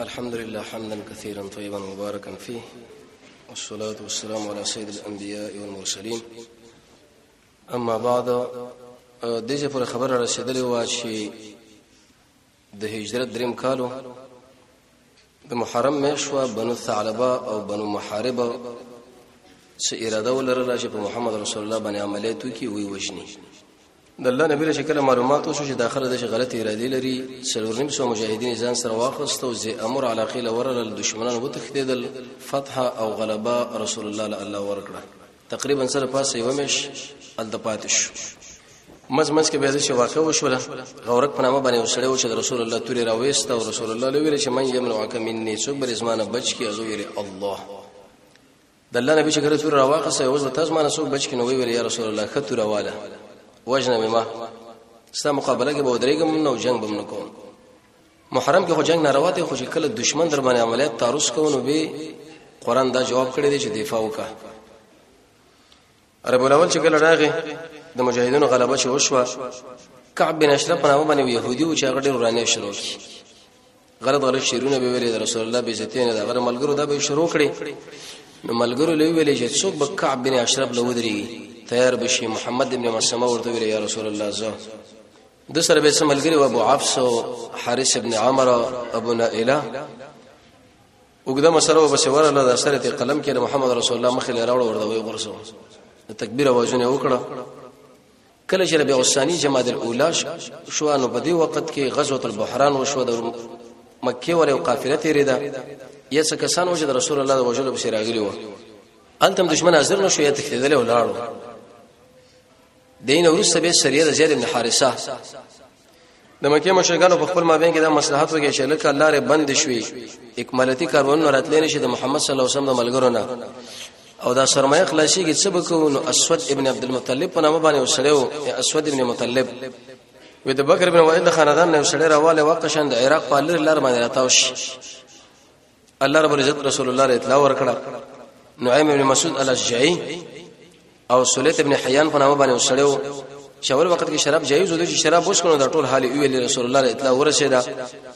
الحمد لله حمدا كثيرا طيبا مباركا فيه والصلاة والسلام على سيد الأنبياء والمرسلين أما بعد دجه پر خبر رسیدلی و چې د هجرت دریم کالو د محرم میشوا بنو ثعلبه او بنو محاربه سه اراده ولرله چې په محمد رسول الله باندې عملیات وکي وی وشني د الله نبی له شکل معلومات وشو چې داخله د غلط اراده لري څلور نیم سو مجاهدین ځان سره واخست او زی امر علاقه لورل دشمنان وتښتیدل فتح او غلبه رسول الله له الله ورکړه تقریبا سره پاسه یو مش ال د پاتش مز مز کې به ځکه واقع وشوله غورک په نامه باندې وسړی و چې رسول الله توري راويست او رسول الله لوي چې من یمنعک مني څوک بر زمانه بچ کی ازو ویل الله د الله نبی چې کله تور راواخسته اوس د تاسو مانه څوک بچ کینو وی ویل یا رسول الله خطر والا وجنه مما ستا مقابله کې به درېګم نو جنگ بم نه کوم محرم کې خو جنگ ناروا دی خو چې کله دشمن در باندې عملیات تعرض کوو نو به قران دا جواب کړی دی چې دفاع وکړه ربيع الاول چې کله راغی د مجاهدینو غلبه چې وشوه کعب بن اشرف په نامه باندې يهودي و چې هغه ډېر ورانه شروع کی غلط غلط شیرونه به ویلې رسول الله به عزت نه دا غره ملګرو دا به شروع کړي نو ملګرو لوي ویلې چې څوک به کعب بن اشرف له ودري تیار بشي محمد ابن مسلمه ورته ویلې یا رسول الله زه د سره به سملګری و ابو عفص او حارث ابن عمر ابو نائله وګدا مسره وبسوره له سره ته قلم کې محمد رسول الله مخې لراوړ ورته وي غرسو تکبیر واجونه وکړه کله چې ربيع الثاني جماد الاولى شو نو په دې وخت کې غزوه البحران وشو د مکه ور یو قافله تیرې ده یا څه کسان وجه د رسول الله د وجلو په راغلی و انتم دشمن حاضر نشو یا تکلیدل ولاړو دین ورسته به سریه د زید بن حارثه د مکه مشرکانو په خپل مابین کې دا مصلحت وکړي چې لکه الله ر بند شوي اکمالاتي کارونه راتلې نشي د محمد صلی الله علیه وسلم د ملګرو نه او دا سرمایه خلاصي کې څه بکو نو اسود ابن عبد المطلب په نامه باندې وسره او اسود ابن مطلب وې د بکر ابن وائل د خاندان نه وسره راواله وقشن د عراق په لر لار باندې راتاوش الله رب العزت رسول الله له اطلاع ورکړه نعیم ابن مسعود الاشجعی او سلیت ابن حیان په نامه باندې وسړیو شاول وخت کې شراب جایز و چې شراب وښ کړو دا ټول حال ویل رسول الله له اطلاع ورسېدا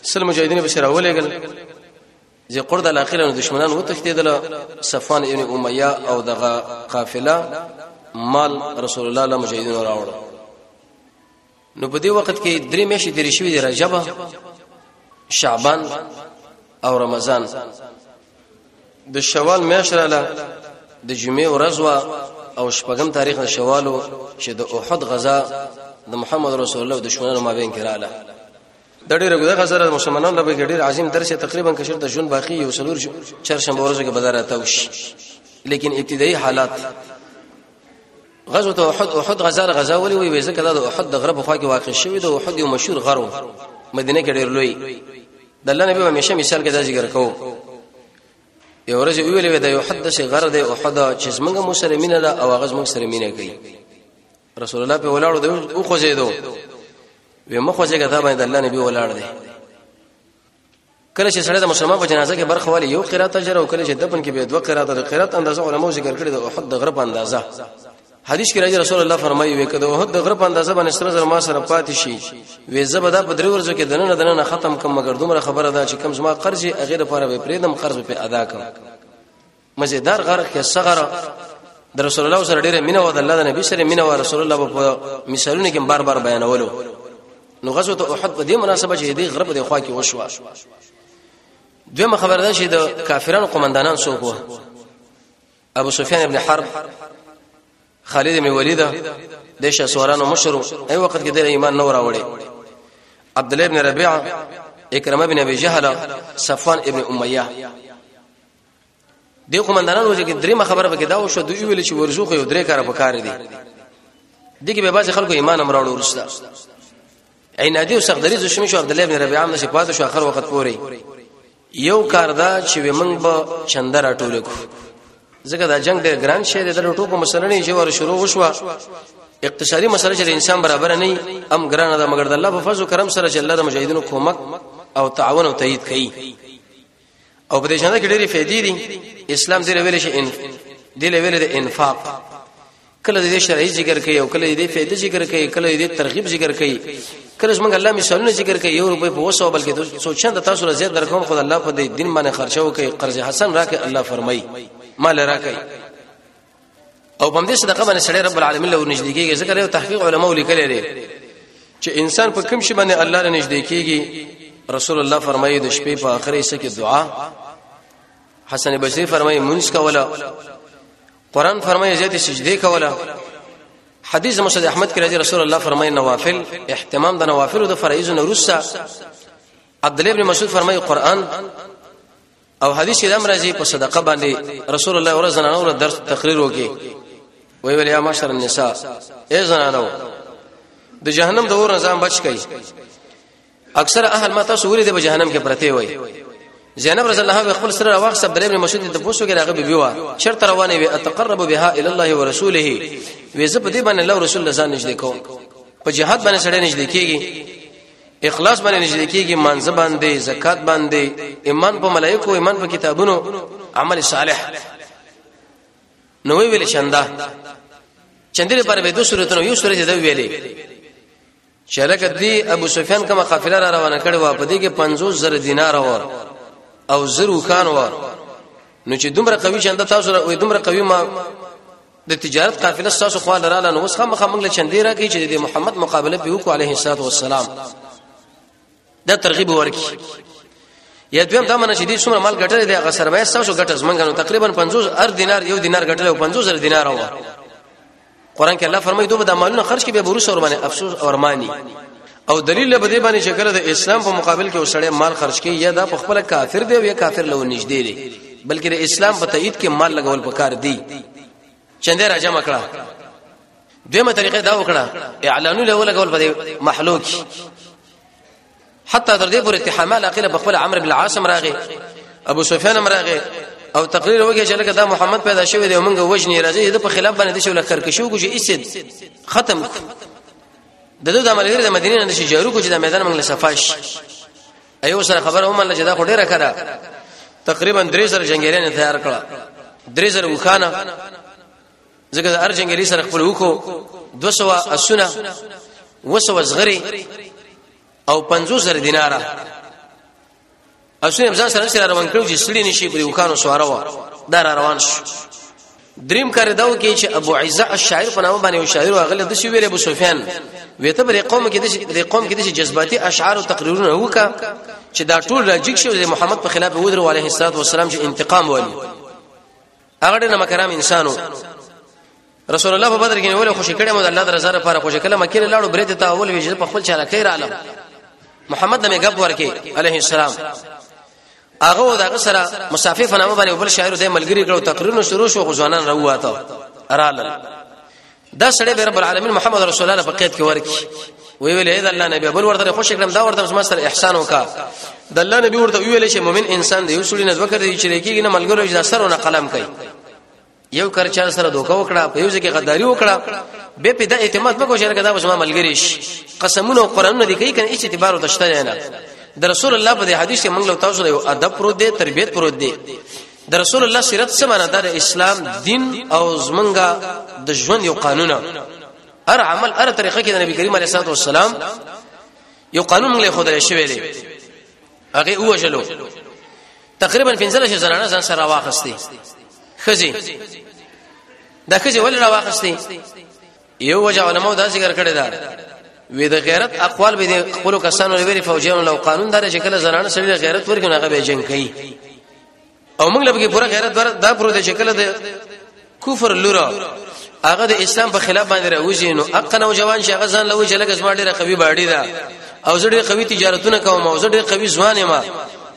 سل مجاهدین به شراب ولېګل زی قرد الاخره نو دشمنان و تختیدل صفان ابن امیہ او دغه قافله مال رسول الله له مجاهدین راوړ نو په دې وخت کې درې میاشتې تیرې شوې دي رجب شعبان او رمضان د شوال میاشت رااله د جمعې ورځ وا او شپږم تاریخ د شوالو چې د احد غزا د محمد رسول الله د شونو مابین کې رااله د ډېر غوډه غزا د مسلمانانو لپاره ډېر عظیم درس تقریبا کشر د جون باقی یو سلور چرشنبه ورځ کې بدر راته وشي لیکن ابتدایي حالات غزوه احد احد غزا غزا ولې وي وې ځکه دا د احد د غره په خوا کې واقع شوی د احد یو مشهور غر و مدینه کې ډېر لوی د الله نبی همیشه مثال کې دا ذکر کوو یو ورځ ویلې وې د یو حد شي غر دی او حدا چې زمونږ مسلمانینه ده او هغه زمونږ سره مینه کوي رسول الله په ولاړو دی او خوځېدو وې مخ خوځېګا دا باندې الله نبی ولاړ دی کله چې سړی د مسلمان په جنازه کې برخه والی یو قرات اجر او کله چې دفن کې به دوه قرات د قرات اندازه علماو ذکر کړی د احد د غرب اندازه حدیث کې راځي رسول الله فرمایي وي کده وحد د غرب اندازه باندې سره زر ما سره پاتې شي وې زبدا په درې ورځو کې دنه دنه ختم کم مګر دومره خبره ده چې کم زما قرض غیر لپاره به پریدم قرض په ادا کم مزیدار غره کې صغره د رسول الله سره ډیره مینه و د الله د نبی سره مینه و رسول الله په مثالونه کې بار بار بیانولو نو غزوه احد په دې مناسبه چې دې غرب د خوا کې وشو دویمه خبره ده چې د کافرانو قومندانان څوک وو ابو سفیان ابن حرب خالد ابن ولید د شاسوارانو مشر ای وخت کې د ایمان نور راوړي عبد الله ابن ربيعه اکرمه ابن ابي جهل صفوان ابن اميه د قومندانانو وجه کې درې خبره به کې دا وشو دوی ویل چې ورزو خو یو درې کار په کار دي دغه به باز خلکو ایمان امراړو ورستا عین ادي وسخ درې زو شمه شو عبد الله بن ربيعه نشه پاتې شو اخر وخت پوري یو کار دا چې موږ به چندر اټول کو ځکه دا جنگ ډېر ګران شی دی د لټو په مسله نه چې ور شروع وشو اقتصادي مسله چې انسان برابر نه ام ګران ده مګر د الله په فضل او کرم سره چې الله د مجاهدینو کومک او تعاون او تایید کوي او په دې جنازه کې ډېری فائدې دي اسلام دې ویل شي ان دې ویل د انفاق کله دې شرعي ذکر کوي او کله دې فائدې ذکر کوي کله دې ترغیب ذکر کوي کله څنګه الله مثالونه ذکر کوي یو روپې په وسو بلکې د سوچند تاسو له زیات درکوم خدای الله په دې دین باندې خرچه وکړي قرض حسن راکې الله فرمایي مال راکې او په دې صدقه باندې سړی رب العالمین له نږدې کېږي ذکر یو تحقیق علماء لیکلی دی چې انسان په کوم شي باندې الله له نږدې کېږي رسول الله فرمایي د شپې په اخر حصہ کې دعا حسن بصری فرمایي منځ کوله قران فرمایي زیاتې سجده کوله حدیث مسند احمد کې راځي رسول الله فرمایي نوافل اهتمام د نوافل او د فرایض نه رسا عبد الله بن مسعود فرمایي قران او حدیث کې دم راځي په صدقه باندې رسول الله ورځ نه اور درس تقریر وکي وی ویل یا معاشر النساء ای زنانو د جهنم د اور نظام بچ کئ اکثر اهل ماته سوري د جهنم کې پرته وي زینب رضی الله عنها خپل سره واخ سب درې مسجد ته پوسو کې راغه بي وا شرط روانه وي اتقرب بها الى الله ورسوله وي زه په دې باندې الله رسول الله ځان نږدې کوم په جهاد باندې سره نږدې کیږي اخلاص باندې نږدې کیږي مانزه باندې زکات باندې ایمان په ملائکو ایمان په کتابونو عمل صالح نو ویل شندا چندري پر به د سورته یو سورته د ویلې چې لکه دی ابو سفیان کومه قافله را روانه کړې و په دې کې 50 زر دینار و او زر وکان و نو چې دومره قوي شنده تاسو را وې دومره قوي ما د تجارت قافله ستاسو خوا لراله نو اوس هم خامنګ له چندې راکې چې د محمد مقابله به وکړو عليه الصلاه والسلام دا ترغیب ورکی یا دویم دا منه چې دې څومره مال ګټل دی هغه سرمایه ستاسو ګټه زمونږ نو تقریبا 50 ار دینار یو دینار ګټل او 50 ار دینار و قران کې الله فرمایي دوی به د مالونو خرج کې به بروس اور باندې افسوس اور مانی او دلیل به دې باندې چې کله د اسلام په مقابل کې وسړې مال خرج کوي یا دا په خپل کافر دی یا کافر له نږدې دی بلکې د اسلام په تایید کې مال لګول پکار دی چندې راځم کړه دیمه طریقه دا وکړه اعلانو له لګول په محلوک حتی تر دې پورې اتحامل اخر په خپل عمرو بن عاصم راغی ابو سفیان راغی او تقریر وکړي چې لکه دا محمد پیدا شوی دی موږ وجنی راځي د په خلاف باندې شو لکر کې شو کوجه اسد ختم د دوی د ملګری د مدینې نه شي جارو کو چې د میدان موږ له صفاش ایو سره خبره هم الله جدا خډه راکړه تقریبا درې سره جنگیرین تیار کړه درې سره وخانه ځکه د ار جنگیری سره خپل وکړو 200 اسونه وسو زغری او 50 سره دیناره اسونه ځان سره سره روان کړو چې سړی نشي په وکانو سواره و دا را روان شو دریم کار داو کې چې ابو عزه الشاعر په نامه باندې یو شاعر واغله د شی ویل ابو سفیان ویته پر قوم کې د قوم کې د جذباتي اشعار او تقریرونه وکا چې دا ټول راجیک شو د محمد په خلاف ودرو علیه السلام چې انتقام والی هغه ډېر مکرام انسانو رسول الله په بدر کې ولې خوشی کړي مو د الله درزه لپاره خوشی کړي مکه له لاړو برید ته اول ویل په خپل چاله خیر عالم محمد نبی غب ورکه عليه السلام هغه دغه سره مسافر فنامه باندې بل شاعر د ملګری کړو تقریر نو شروع شو غزوانان راواته ارال دا سړی به رب العالمین محمد رسول الله په قید کې ورکی وی ویل اې الله نبی بل ورته خوش کړم دا ورته زما سره احسان وکا د الله نبی ورته ویل چې مؤمن انسان دی یو سړي نه ذکر دی چې کېږي نه ملګرو چې سره نه قلم کوي یو کرچا سره دوکا وکړه په یو ځکه غداری وکړه به په د اعتماد مکو چې دا زما ملګری شي قسمونه او قرانونه دی کوي کنه هیڅ اعتبار ودشته نه د رسول الله په حدیث کې موږ له تاسو یو ادب پروت دی تربیت پروت دی د رسول الله سیرت څه معنی ده د اسلام دین او زمونږه د ژوند یو قانون هر عمل هر طریقه کې د نبی کریم علیه الصلاه والسلام یو قانون موږ له خدای شوی دی هغه اوجلو تقریبا 15 زنانه ځان سره واخستي خزي دا خزي ولې راوخستي یو وجه علماء دا ذکر کړی دا وې د غیرت اقوال به د خپل کسانو لري فوجیانو لو قانون دار چې کله زنانه سړي غیرت ورکړي هغه به جنگ کوي او موږ لږه پوره غیرت ور دا پروت چې کله د کفر لورا هغه د اسلام په خلاف باندې راوځي نو حق نو جوان شي هغه ځان لوي چې لکه زما ډیره قوي باډي ده او زه ډیره قوي تجارتونه کوم او زه ډیره قوي ځوان یم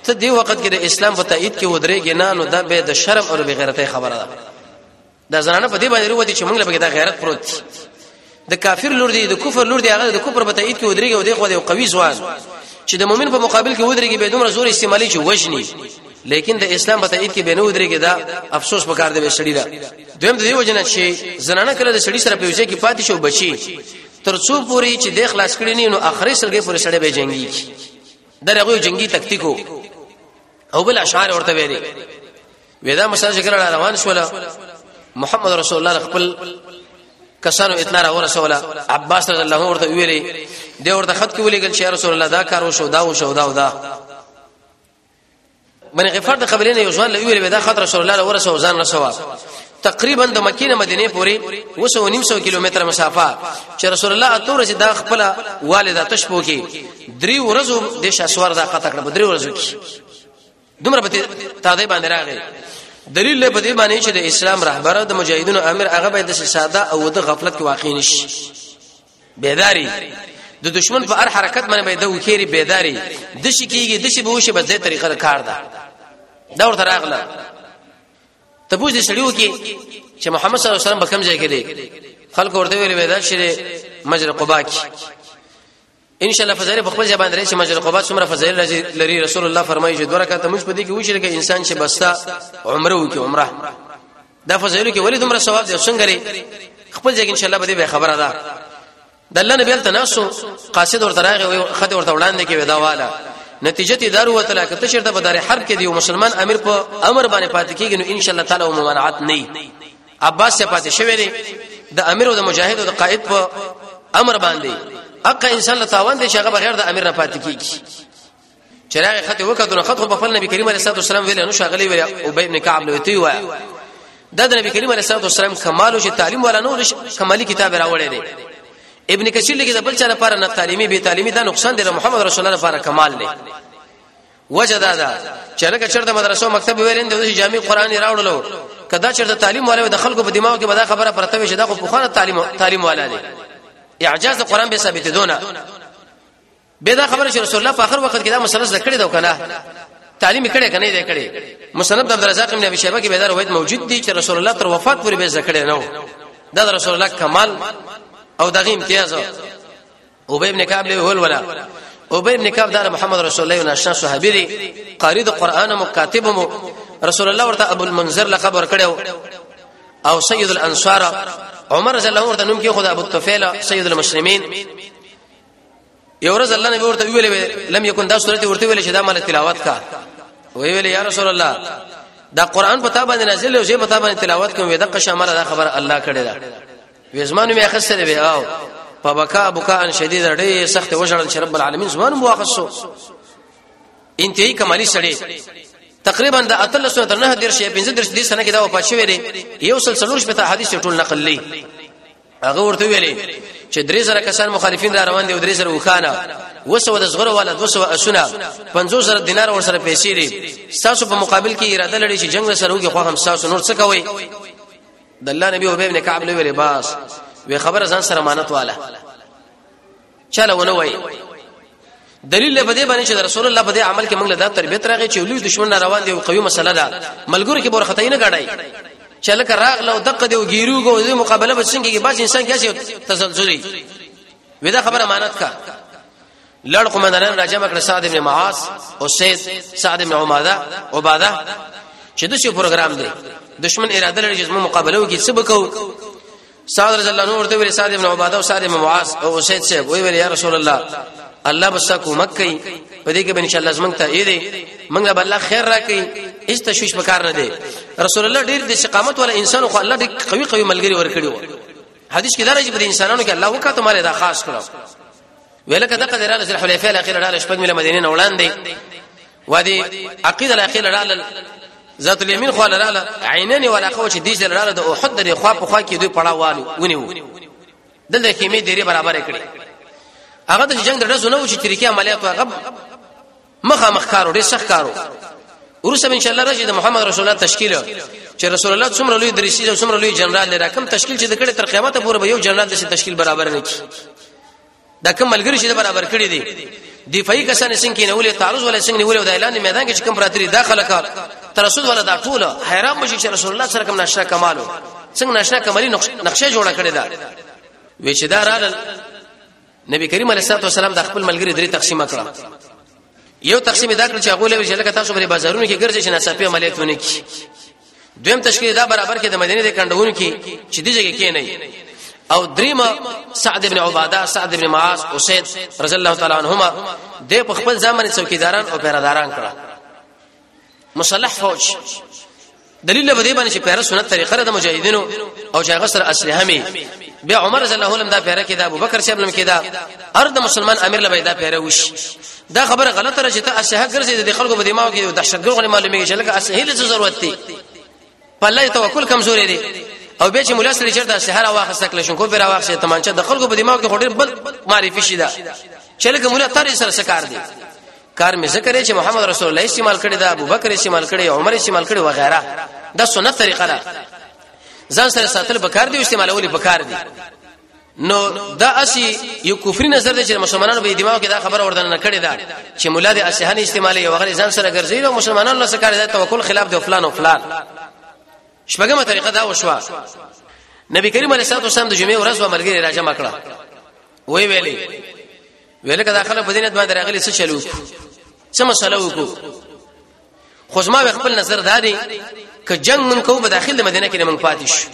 ته دی وخت کې د اسلام په تایید کې ودرېږي نه نو دا به د شرم او بغیرتۍ خبره ده دا زنانه په دې باندې وروتي چې موږ له بګه دا غیرت پروت د کافر لور دی د کفر لور دی هغه د کفر په تایید کې ودرېږي او د خو د قوي ځوان چې د مؤمن په مقابل کې ودرېږي به دومره زور استعمالي چې وژني لیکن د اسلام په تایید کې به نه ودرېږي دا افسوس پکار دی سړی دا دویم د دې وجنه چې زنانه کله د سړی سره په وجه کې پاتې شو بچي تر څو پوري چې د خلاص کړي نه نو اخري سره پورې سړی به جنگي درغه جنگي تکتیکو او بل اشعار ورته ویلي ودا مساج کړه روان شول محمد رسول الله خپل کسانو اطلاع را ورسوله عباس رضی الله عنه ورته ویلي د ورته خط کې ویلي چې رسول الله دا کار وشو دا وشو دا ودا من غفار د قبلین یو ځوان لوي ویل دا خط رسول الله ورسو ځان رسوا تقریبا د مکې نه مدینه پورې وسو نیم سو کیلومتر مسافه چې رسول الله اتو ورځې دا خپل والده تشبو کې درې ورځو د شاسوار دا قطع کړ په درې ورځو کې دومره به تا دې باندې راغی دلیل له بده باندې چې د اسلام رهبر د مجاهدونو امر هغه باید د ساده او د غفلت کې واقع نشي بیداری د دشمن په هر حرکت باندې باید وکړي بیداری د شي کېږي د شي به وشي به زه طریقه کار ده دا ورته راغله ته پوښتنه سړی وکي چې محمد صلی الله علیه وسلم به کوم ځای کې دی خلکو ورته ویل ودا چې مجر قباء کې ان شاء الله فضایل په خپل ځبان درې چې مجر قباء څومره فضایل لري رسول الله فرمایي چې دوه رکعات موږ په دې کې وشل کې انسان چې بستا عمره وکي عمره دا فضایل کې ولې دومره ثواب دي څنګه لري خپل ځای ان شاء الله به دې خبره ده د الله نبی ته ناسو قاصد ورته راغی او خدای ورته وړاندې کې ودا والا نتیجه ته دارو وتل کته چیرته په دار حرب کې دی مسلمان امیر په امر باندې پاتې کیږي نو ان شاء الله تعالی ممانعت نه عباس ته پاتې شوی دی د امیر او د مجاهد او د قائد په امر باندې اقا انسان له تاوان دي شغه بغیر د امیر نه پاتې کیږي چراغ خط وکړو خط خو په خپل نبی کریم علیه الصلاه والسلام ویل نو شغلی ویل او بین ابن کعب له ویتی وای د نبی کریم علیه الصلاه والسلام کمالو چې تعلیم ولا نو کمالی کتاب راوړی دی ابن کثیر لګي د بل چا لپاره نه تعلیمي به تعلیمي دا نقصان دی محمد رسول الله لپاره کمال دی وجه دا ده چې لکه چرته مدرسو مکتب ویلین د جامع قران راوړلو کدا چرته تعلیم والے د خلکو په دماغ کې بدا خبره پرته وي چې دا خو په خانه تعلیم تعلیم والا دی اعجاز قران به ثابت دونه به دا خبره چې رسول الله په اخر وخت کې دا مسله زده کړې دا کنه تعلیم کړي کنه دې کړي مسند عبد الرزاق ابن ابي شيبه کې به دا روایت موجود دي چې رسول الله تر وفات پورې به زده کړې نه و دا رسول الله کمال او دغه امتیاز او به ابن کعب له هول ولا او به ابن کعب دا محمد رسول الله ناشنا صحابي دي قاری د قران مو کاتب مو رسول الله ورته ابو المنذر لقب ورکړو او سید الانصار عمر رضی الله عنه ورته نوم کې خدای ابو الطفیل سید المسلمین یو ورځ الله نبی ورته ویلې لم یکن دا سورته ورته ویلې چې دا مال تلاوت کا وی ویلې یا رسول الله دا قران په تابه نازل او زه په تابه تلاوت کوم دا قشه مال دا خبر الله کړی دا وزمانو می اخسته دی او په بکا بکا ان شدید ډېر سخت وژړل چې رب العالمین زمانو مو اخسو انتهایی کمالی سړی تقریبا د اتل سنت نه درشه 15 درشه دي سنه کې دا وپات شوی دی یو سلسله شپه حدیث ټول نقل لې هغه ورته ویلې چې درې زره کسان مخالفین را روان دي او درې زره وخانه وسو د زغره والا 200 اسونه 50 زره دینار ور سره پیسې دي تاسو په مقابل کې اراده لري چې جنگ سره وګي خو هم تاسو نور څه کوي د الله نبی او ابن کعب له ویلې باس وی خبره ځان سره مانت والا چاله ونه وای دلیل له بده باندې چې رسول الله په دې عمل کې موږ له دا تربیت راغی چې لوی دشمن روان دی او قوي مسله ده ملګرو کې بور خطا نه غړای چې لکه راغله او دقه دی او ګیروګو دې مقابله به څنګه کې باز انسان کې تسلسلي ودا خبره امانت کا لړ قومندانان راجم کړ سعد ابن معاذ او سید سعد ابن عماده عباده چې د څه پروګرام دی دشمن اراده لري چې موږ مقابله وکړي څه وکړو سعد رضی الله عنه ورته ویل سعد ابن عباده او سعد ابن معاذ او اسید سے وی ویل یا رسول الله الله بس کو مکه په دې کې ان شاء الله زمنګ ته اې دې منګه بل الله خیر راکې هیڅ تشویش پکار نه دی رسول الله ډیر د استقامت ولا انسان خو الله دې قوي قوي ملګری ورکړي حدیث کې درجه په انسانانو کې الله وکړه ته مال دا خاص کړو ویل کده قدر الله ذل حلیفه الاخیر ډاله شپږ مله مدینه نه وړاندې وادي عقيده الاخير لاله ذات اليمين خو لاله عينين ولا قوه چې دیجل لاله د احد د خوا په خوا کې دوی پړاوالو ونیو دلته کې می ډیره برابر کړي هغه د جنگ د رسو نه و چې طریقې عملیات هغه مخه مخ کارو ډیر سخت کارو ورسره ان شاء الله راځي د محمد رسول الله تشکیل چې رسول الله څومره لوی درشي او څومره لوی جنرال لري کوم تشکیل چې د کړه تر قیامت پورې به یو جنرال د تشکیل برابر نه کی دا کوم ملګری چې برابر کړی دی دفاعي کسان څنګه کې نه ولې تعرض ولا څنګه نه ولې د اعلان میدان کې کوم پراتري داخله کا ترسود ولا دا ټول حیران بشي چې رسول الله سره کوم نشه کمالو څنګه نشه کمالي نقشه جوړه کړې ده وې چې دا رال نبی کریم علیه الصلاه والسلام د خپل ملګری درې تقسیمه کړه یو تقسیم دا کړ چې هغه لوي چې لکه تاسو بری بازارونو کې ګرځي چې ناڅاپي عملیات ونه کی دویم تشکیل دا برابر کې د مدینه د کندهونو کې چې دې ځای کې نه او دریمه سعد ابن عباده سعد ابن معاذ اسید رضی الله تعالی عنهما د په خپل ځامن څوکیداران او پیراداران کړه مسلح فوج دلیل به دې باندې چې پیره سنت طریقه ده مجاهدینو او چې هغه سره اسلحه می بیا عمر رضی الله عنه دا پیره کې دا ابوبکر صاحب لم کې دا ارد مسلمان امیر لبه دا پیره وش دا خبره غلطه راځي ته اسلحه ګرځي د خلکو په دماغ کې دهشتګر غني معلومیږي چې لکه اسلحه له ضرورت دی په الله توکل کمزوري دي او به چې مولا سره چرته سحر واخسته کله شو کو پر واخسته تمانچه د خلکو په دماغ کې خډیر بل معرفي شي دا چې لکه مولا تر سره سکار دي کار مې ذکر چې محمد رسول الله استعمال کړی دا ابو بکر استعمال کړی عمر استعمال کړی وغیرہ دا سنت طریقه ده ځان سره ساتل بکار دی استعمالول بکار دی نو دا اسی یو کفري نظر دی چې مسلمانانو به دماغ کې دا خبره ورته نه کړې ده چې مولا دې اسهان استعمال یو غیر ځان سره ګرځي او مسلمانانو له سکار ده توکل خلاف دی فلان او فلان شپږمه طریقه دا وشوه نبی کریم علیه الصلاه والسلام د جمعې ورځ و مرګ راځه مکړه وی ویلې ویلې کدا خلک په دینه باندې راغلي څه چلو څه مسله وکړو خو زما خپل نظر دا دی ک جنگ من کو په داخله مدینه کې من پاتې شو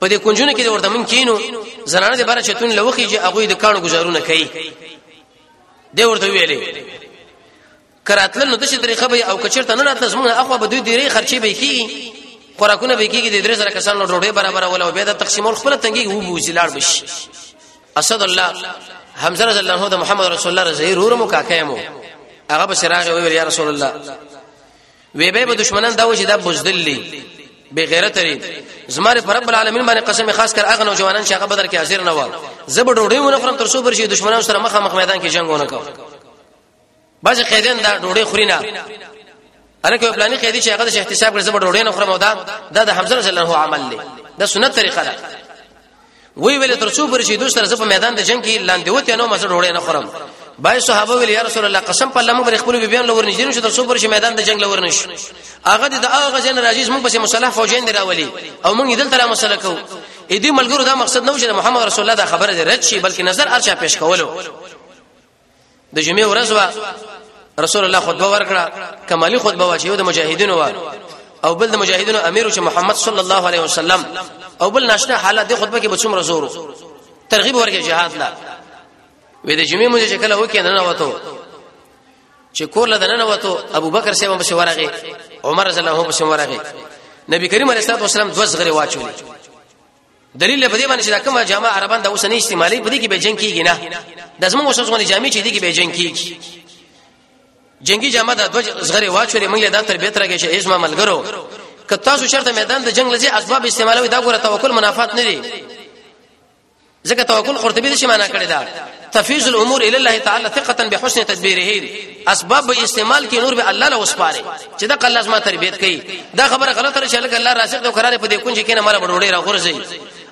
په دې کنجونه کې ورته مونږ کینو زنانه د بار چتون لوخي چې هغه د کانو گزارونه کوي دی ورته ویلې کراتل نو د شي طریقه به او کچرته نه راتل زموږ اخو به دوی ډیره خرچي به کی خوراکونه به کیږي د درې سره کسانو ډوډۍ برابر ولا او به د تقسیمول خپل تنګي وو بوزي لاړ بش اسد الله حمزه رضی الله عنه د محمد رسول الله رضی الله عنه کاکه مو هغه بشراغه ویل یا رسول الله وی به به دشمنان دا و چې دا بوزدل دي به غیرت لري زماره پر رب العالمین باندې قسم خاص کر اغه نوجوانان چې هغه بدر کې حاضر نه و زبر ډوډۍ ونه خورم تر څو پر شي دشمنان سره مخه مخ میدان کې جنگ ونه کو بعض قیدین دا ډوډۍ خوري نه الکه پلاني قیدی چې هغه د احتساب کړ زبر ډوډۍ نه خورم او دا د حمزه رضی الله عنه عمل دی دا سنت طریقه ده وی ویل تر څو پر شي دوی سره په میدان د جنگ کې لاندې وته نو مزه ډوړې نه خورم بای صحابه ویل یا رسول الله قسم په الله موږ خپل بیبيان لور نږدې نشو تر څو پر شي میدان د جنگ لور نشو هغه د هغه جن راځي موږ پسې مصالح فوجین دی راولي او موږ دلته را مسله کو اې دې ملګرو دا مقصد نه و چې محمد رسول الله دا خبره رد شي بلکې نظر ارچا پیش کولو د جمعې ورځ وا رسول الله خطبه ورکړه کمالي خطبه وا چې یو د مجاهدینو وا او بل د مجاهدینو امیر چې محمد صلی الله علیه وسلم او بل ناشته حالات د خطبه کې بچوم رزورو ترغیب ورکړي جهاد لا وې د جمعې مونږ چې کله وکړ نه وته چې کور له نه وته ابو بکر سیمه بس ورغه عمر رضی الله عنه بس ورغه نبی کریم علیه الصلاه والسلام دوه زغره واچولې دلیل په دې باندې چې دا کومه جامه عربان د اوسنۍ استعمالي په دې کې به جنگ کیږي نه د زموږ اوسنۍ ځواني جامې چې دې کې به جنگ کیږي جنگي جامه د دوه زغره واچولې موږ دا تربیت راګې چې ایزما ملګرو که تاسو شرط میدان د جنگ لږه اسباب استعمالوي دا ګوره توکل منافات نه دي ځکه توکل قرطبي د شي معنا کړی دا تفیز الامور الى الله تعالی ثقه بحسن تدبیره اسباب به استعمال کې نور به الله له وسپاره چې دا الله زما تربيت کوي دا خبره غلطه ده چې الله رازق دی قرار په دې کونج کې نه مال بډوړې را غورځي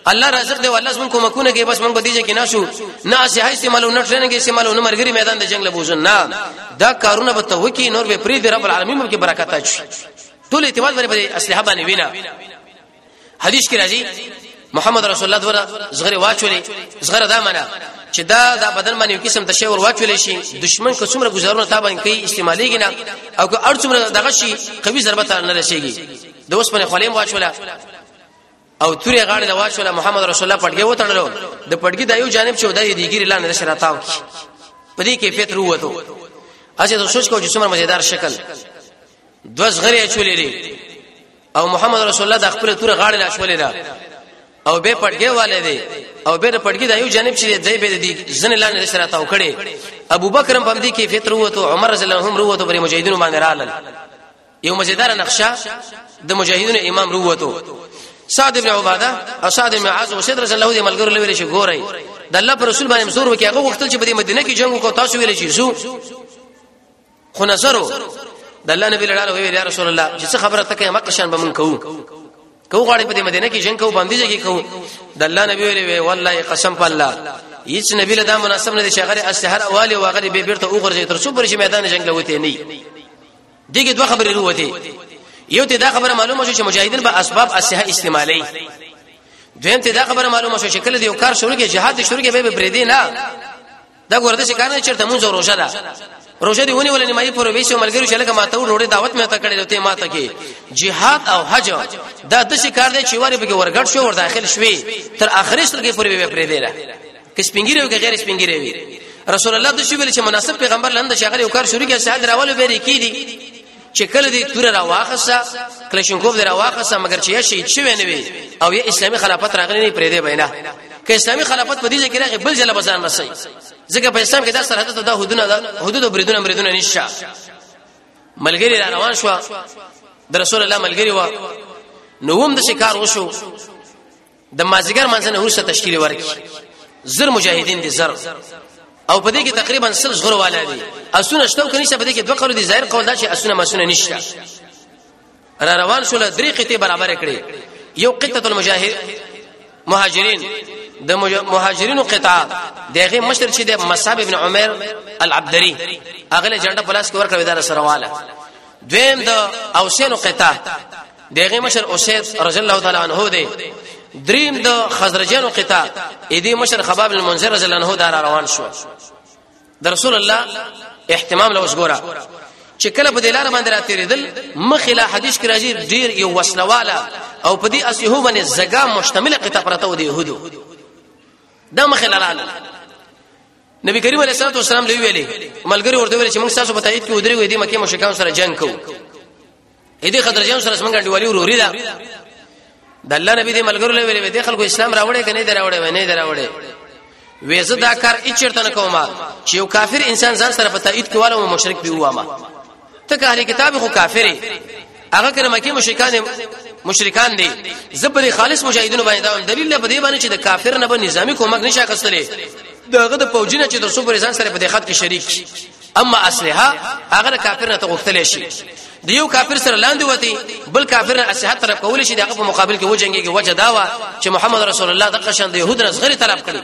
الله رازق دی الله زمون کومه کونه کې بس مونږ بدیږي کې ناشو نه سي هي استعمالو نه ټریننګ کې استعمالو نه مرګري میدان د جنگ له بوزن نه دا کارونه به ته وکی نور به پری دی رب العالمین په برکات اچي ټول اعتماد باندې اسلحه باندې وینا حدیث کې راځي محمد رسول الله دوره زغره واچولې زغره دا معنا چې دا د بدن باندې یو قسم تشه ور واچولې شي دشمن که څومره گزارونه تا باندې کوي استعمالېږي نه او که ارڅ څومره دغه شي قوي ضربه ته نه رسیږي د اوس باندې خلیم واچوله او تورې غاړې لواچوله محمد رسول الله پټګي وتړلو د پټګي د یو جانب شو د دیګری لاندې شراتاو کی په دې کې فطر وته اسی ته سوچ کو چې څومره مزیدار شکل دوز غری چولې او محمد رسول الله د خپل تور غاړه لا شولې ده او به پټګي والے دی او به پټګي د یو جانب چې دی به دی زن لاندې سره تاو کړي ابو بکر په دې کې فطر وته عمر رضی الله عنه وروته پر مجاهدینو باندې رالل یو مزیدار نقشه د مجاهدینو امام وروته سعد بن عباده او سعد بن معاذ او سید رضی الله عنه ملګرو لوي شي ګورای د الله پر رسول باندې زور وکي هغه وختل چې په مدینه کې جنگ وکاو تاسو ویل شي زو خو نظر د الله نبی لړاله وی یا رسول الله چې څه خبره تکه مکه شان به مونږ کوو کو غاړي په مدینه کې جنگ کو باندې ځګي کو د الله نبی وی والله قسم په الله هیڅ نبی له دا مناسب نه دي چې غره استهر اوالي او غره به بیرته وګرځي تر څو پر شي میدان جنگ لوته نه دیګه دوه خبرې وروته یو ته دا خبره معلومه شو چې مجاهدین به اسباب اسه استعمالي دویم ته دا خبره معلومه شو چې کله دی یو کار شروع کې جهاد شروع کې به بریدي نه دا ګوره د شکانه چرته مونږ روزه ده روزه دی ونی ولنی مې پر ویشو ملګری شل کما ته وروړي دعوت مې ته کړې دوته ما ته کې jihad او حج دا د شکار دی چې واره به ورګټ شو ور داخل شوي تر اخرې سره کې پر وی پرې دی را کې سپینګری او غیر سپینګری وی رسول الله د شی ویل چې مناسب پیغمبر لند شغله او کار شروع کې ساده راول به ریکی دي چې کله دې تور را واخصه کلشنکوف دې را واخصه مګر چې شهید شوی نه وي او یا اسلامي خلافت راغلی نه پرې دی بینه که اسلامي خلافت په دې ځای کې راغی بل ځله بزان رسي ځکه په اسلام کې دا سرحد ته د حدودو حدود او بریدونه بریدونه نشه ملګری را روان شو د رسول الله ملګری و نو هم د شکار وشو د مازیګر منځ نه وروسته تشکیل ورکړي زر مجاهدین دي زر او په دې کې تقریبا سل زغره والا دي اسونه شته کني چې په دې کې دوه قول دي ظاهر قول دا چې اسونه مسونه نشته را روان شول درې قطې برابر کړې یو قطه المجاهد مهاجرین د مهاجرینو قطعه دغه مشر چې د مصعب ابن عمر العبدری اغله جنډه پلاس کې ورکړه اداره سره والا دویم د اوسینو قطعه دغه مشر اسید رضی الله تعالی عنہ دی دریم د خزرجانو قطا اې دې مشر خباب المنذر رضی الله عنه دار روان شو د رسول الله اهتمام له وسګورا چې کله په دلاره باندې راتېریدل مخله حدیث کې راځي ډیر یو وسلواله او په دې اسیه باندې زګا مشتمله قطا پرته و دي يهودو دا مخله لاله نبی کریم علیه الصلاه والسلام لوي ویلي ملګری ورته ویل چې موږ تاسو په تایید کې ودرې وې دي مکه مشکان سره جنگ کوو اې دې خضر جان سره څنګه ډیوالي وروري دا د الله نبی دې ملګرو له ویلې دې خلکو اسلام راوړې کني دراوړې و نه دراوړې وېزه دا کار اچرته نه کومه چې یو کافر انسان ځان سره په تایید کواله او مشرک دی وامه ته که اهل کتاب خو کافر هغه کله مکه مشرکان مشرکان دي زبر خالص مجاهدینو باندې دا دلیل نه بده باندې چې د کافر نه به نظامی کومک نشه کستلې دغه د پوجینه چې د سوپر ځان سره په دې خط کې شریک اما اسلحه هغه کافر نه تغفتل شي د یو کافر سره لاندې وتی بل کافر نه اسلحه طلب کول شي دغه په مقابل کې وجنګيږي وجه داوا چې محمد رسول الله د قشن د يهود نه زغری طلب کړي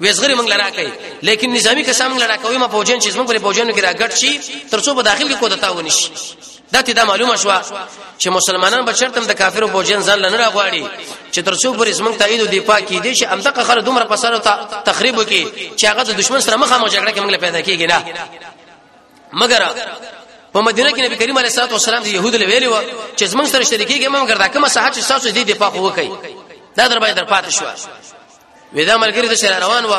وېزغری موږ لرا کوي لیکن نظامی کسان موږ لرا کوي ما پوجن چې موږ په پوجن کې راګټ شي ترڅو په داخل کې کودتا ونی شي دا ته دا معلومه شو چې مسلمانان به چرته د کافرو بوجن ځان لنه راغواړي چې تر څو پرې زمونږ تایید او دفاع کې دي چې امدغه خره دومره په سره تخریب وکي چې هغه د دشمن سره مخامخ جګړه کې موږ پیدا کیږي نه مګر په مدینه کې نبی کریم علیه الصلاه والسلام د يهودو له ویلو چې زمونږ سره شریکيږي موږ ګرځا کومه ساحه چې تاسو دې دفاع وکړي دا در باندې در پاتې شو ودا ملګری د شهر روان و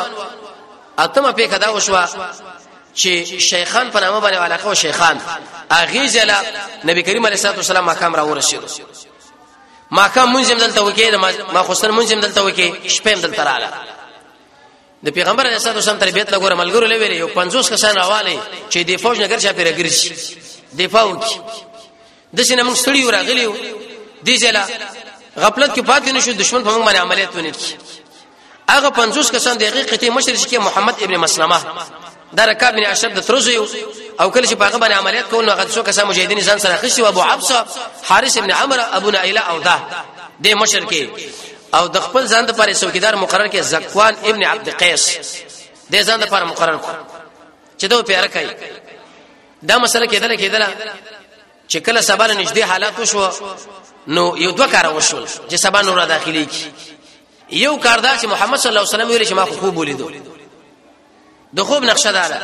اتمه په کدا وشوا چې شیخان په نامه باندې علاقه او شیخان اغه جلا نبی کریم علیه الصلاه والسلام مقام را ورسید مقام مونږ هم دلته وکید ما خوستن مونږ هم دلته وکید شپه هم دلته رااله د پیغمبر علیه الصلاه والسلام تربیت لګور ملګرو لوي یو 50 کسان راواله چې د فوج نګر شاپیره ګرځي دفاع وکړي د شنه موږ سړی راغلی و دی جلا غفلت کې پاتې نشو دشمن په موږ باندې عملیات ونه کړي هغه 50 کسان دغه قطعه مشر شي محمد ابن مسلمه دا رکاب بن اشرف د ترزي او کله چې باغه باندې عملیات کول نو هغه څو کسان مجاهدین ځان سره خشي او ابو عبس حارث ابن عمرو ابو نعيله او دا د مشر کې او د خپل ځان د پاره څوکیدار مقرر کې زکوان ابن عبد قیس د ځان د پاره مقرر کړ چې دوی پیار کوي دا مسله کېدله کېدله چې کله سبا له نږدې حالات وشو نو یو دوه کار وشول چې سبا نور داخلي کی یو کار دا چې محمد صلی الله علیه وسلم ویل چې ما خوب ولیدو د خوب نقشه دا ده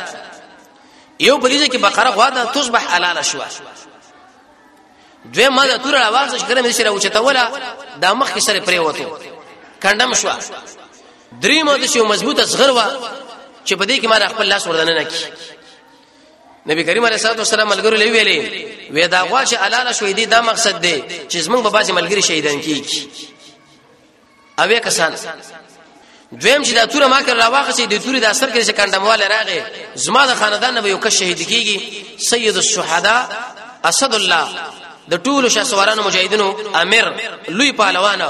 یو په دې کې بقره غوا ده تصبح حلاله شو دوی ما د تور اواز چې کله مې سره اوچته ولا د مخ کې سره پرې وته کندم شو درې مو د شو مضبوطه صغر وا چې په دې کې ما خپل لاس وردن نه کی نبی کریم علیه الصلاه والسلام ملګرو لوي ویلي وې دا غوا چې الاله شوې دي دا مقصد دی چې زمونږ به باسي ملګری شهیدان کیږي اوې کسان دویم چې دا توره ما کړ راواخه چې د تورې د اثر کې چې کندمواله راغې زما د خاندان نه به یو کس شهید کیږي سید الشهدا اسد الله د ټولو شاسوارانو مجاهدینو امیر لوی پهلوان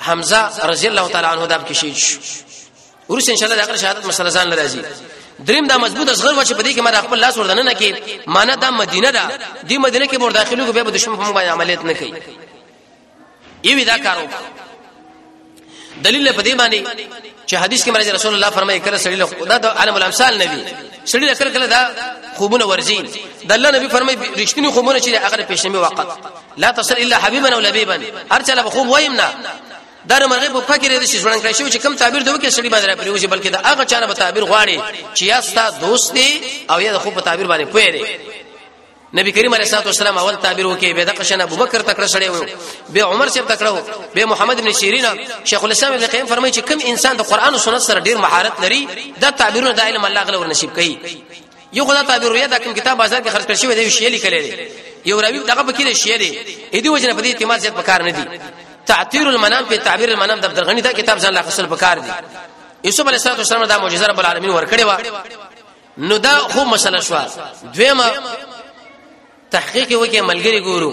حمزه رضی الله تعالی عنہ دا کې شهید شو ورس ان شاء الله د اخر شهادت مسله ځان لراځي دریم دا مضبوط اصغر و چې په دې کې ما خپل لاس وردن نه کې معنا دا مدینه ده دې مدینه کې ور داخلو کې به دشمن په موږ باندې عملیات نه کوي ایوی دا کارو دلیل په دې باندې چې حدیث کې مرزي رسول الله فرمایي کړه سړي له خدا د عالم الامثال نبی سړي له کړه کړه دا خوبونه ورزي د الله نبی فرمایي رښتینی خوبونه چې هغه پېښمه وخت لا تصل الا حبيبا او لبيبا هر چا له خوب وایم نه دا نه مرغه په پخه کې رېدې شي ژوند کړی شوی چې کم تعبیر دوی کې سړي باندې راپریوځي بلکې دا هغه چانه په تعبیر غواړي چې یا ستا دوست دی او یا د خو په تعبیر باندې پوهه دی نبی کریم علیه الصلاه والسلام اول تعبیر وکي به د قشن ابوبکر تکړه سړی و به عمر شپ تکړه و به محمد ابن سیرین شیخ الاسلام ابن قیم فرمایي چې کم انسان د قران او سنت سره ډیر مهارت لري دا تعبیرونه د علم الله غل ور نصیب کوي یو خدای تعبیر رویه دا کوم کتاب بازار کې خرڅ کړی شوی دی شیعه لیکل دی یو راوی دغه پکې دی شیعه دی اې دی وجنه په دې اعتماد زیات پکار نه دی تعتیر المنام په تعبیر المنام د درغنی دا کتاب ځان لا خپل پکار دی یوسف علیه السلام دا معجزه رب العالمین ورکړې و نو دا خو مسله شو دویمه تحقیق وکي ملګری ګورو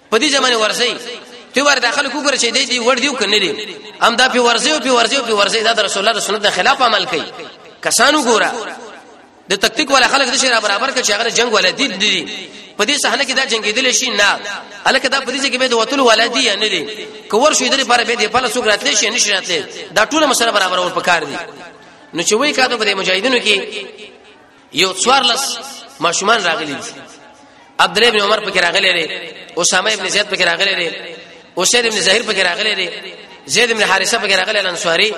په دې زمانه ورسي ته ور داخل کو ګر چې دې دې ور دیو کنه دې هم دا په ورسي او په ورسي او په ورسي دا رسول الله سنت خلاف عمل کوي کسانو ګوره د تکتیک ولا خلک د شي برابر کړي چې هغه جنگ ولا دي دي په دې صحنه کې دا جنگیدل شي نه الکه دا په دې کې به د وتلو ولا دي نه دي کور شو دې لپاره به دې په لاسو راتلې شي نشي راتلې دا ټول مسله برابر ور پکار دي نو چې وای کاته په مجاهدینو کې یو څوارلس ماشومان راغلي دي عبد الله ابن عمر پکې راغلي دي اسامه ابن زید پکې راغلي دي اسید ابن زهیر پکې راغلي دي زید ابن حارثه پکې راغلي الانصاری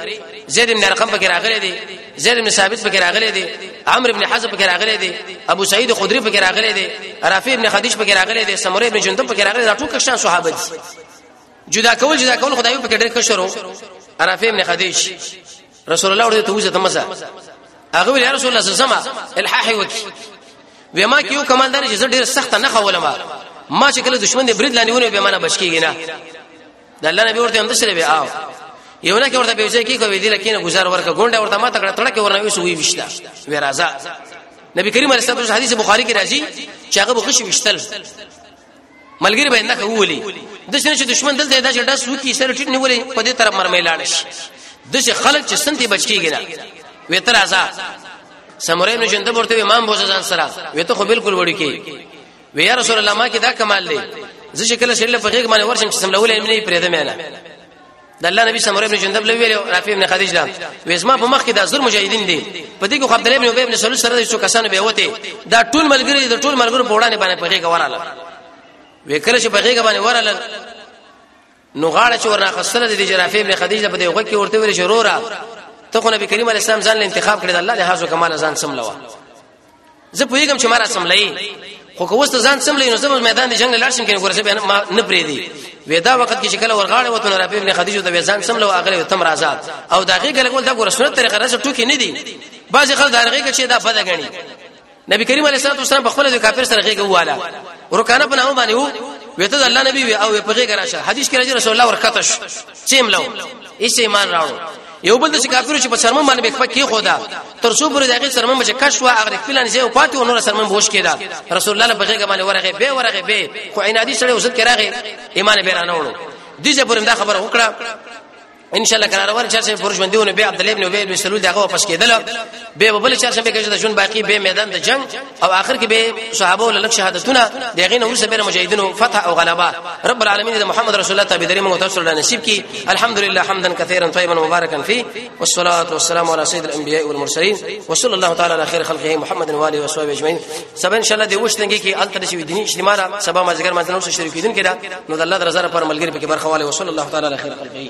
زید ابن ارقم پکې راغلي دي زید ابن ثابت پکې راغلي دي عمرو ابن حزم پکې راغلي دي ابو سعید خدری پکې راغلي دي رافع ابن خدیج پکې راغلي دي سمره ابن جندب پکې راغلي دي ټول کښان صحابه دي جدا کول جدا کول خدایو پکې ډېر کښرو رافع ابن خدیج رسول الله ورته وځه تمسا هغه ویل رسول الله صلی الله علیه وسلم الحاح وکي وما کیو کماندار چې ډیر سخت نه خولم ما چې کله دشمن دې برید لاندې ونه به معنا بشکیږي نه د الله نبی ورته هم دسره به آو یو نه کې ورته به ځای کې کوي دي لکه نه گزار ورکه ګونډه ورته ما تکړه تړه کې ورنه وسو وی وشتا ورازا نبی کریم علیه السلام حدیث بخاری کې راځي چې هغه بخښ وشتل ملګری به نه کولی د شنه چې دشمن دلته دا چې ډاس وکی سره ټیټ نیولې په دې طرف مرمه لاړ شي د شي خلک چې سنتي بچکیږي نه وې تر ازا سمره نو جند ورته امام بوزه ځان سره وې ته خو بالکل وړي کې وې یا رسول الله ما کې دا کمال دی زه شکل شل په غیږ باندې ورشم چې سملولې مې نه پرې ده مې نه د الله نبی سمره ابن جندب له ویلو رافی ابن خدیج له وېزما په مخ کې د زر مجاهدین دي په دې کې خو عبد الله ابن ابي ابن سلول سره د څو کسانو به وته دا ټول ملګری د ټول ملګرو په وړاندې باندې پخې غواړل وکړه چې پخې غواړي ورل نو غاړه چې ورنه خسته د جرافی ابن خدیج په دې وخت کې ورته ویل شرورا ته خو نبی کریم علیه السلام ځان له انتخاب کړی د الله له حاصل کمال ځان سم لوا زه پوهیږم چې مرا سملای خو که اوس ته ځان سملای نو زموږ میدان دی جنگ لړ شم کې ورسې به نه پرې دی ودا وخت کې چې کله ورغاړې وته نو رابې ابن خدیجه د ځان سملو اغله تم رازات او داغه کله کول دا ګور سنت طریقه راځه ټوکی نه دی بعضی خلک دارغه کې چې دا بد غني نبی کریم علیه الصلاه والسلام په خپل د کافر سره غیږه واله ورکانه په نامه باندې وو وته د الله نبی وی او په غیږه راشه حدیث کې رسول الله ورکتش چیم لو ایسه ایمان راو یو بل چې کافر چې په سرمن باندې بکفه کې خدا تر څو پر دغه سرمن چې کښ وا هغه خپلان چې او پاتې ونور سرمن بوش کېدا رسول الله بغیر باندې ورغه به ورغه به خو عنادي سره وسط کراغه ایمان به رانه وړو دې چې پر دا خبره وکړه ان شاء الله قرار ور چې پر ژوندونه به عبد الله ابن ابي بن سلول دغه واپس کېدل به په بل چا شبه کې د ژوند باقی به میدان د جنگ او آخر کې به صحابه ول لک شهادتونه د غین ورسره به مجاهدینو فتح او غلبه رب العالمین د محمد رسول الله تعالی دریم او تاسو له نصیب کی الحمدلله حمدا کثیرا طیبا مبارکا فی والصلاه والسلام علی سید الانبیاء والمرسلین وصلی الله تعالی علی خیر خلقه محمد و علیه و صحبه اجمعین سبا ان شاء الله د وشتنګي کې التر شوی دینی اجتماع سبا مازیګر مازنه شریکیدون کړه نو د الله درزه پر ملګری په کې برخواله وصلی الله تعالی علی خیر خلقه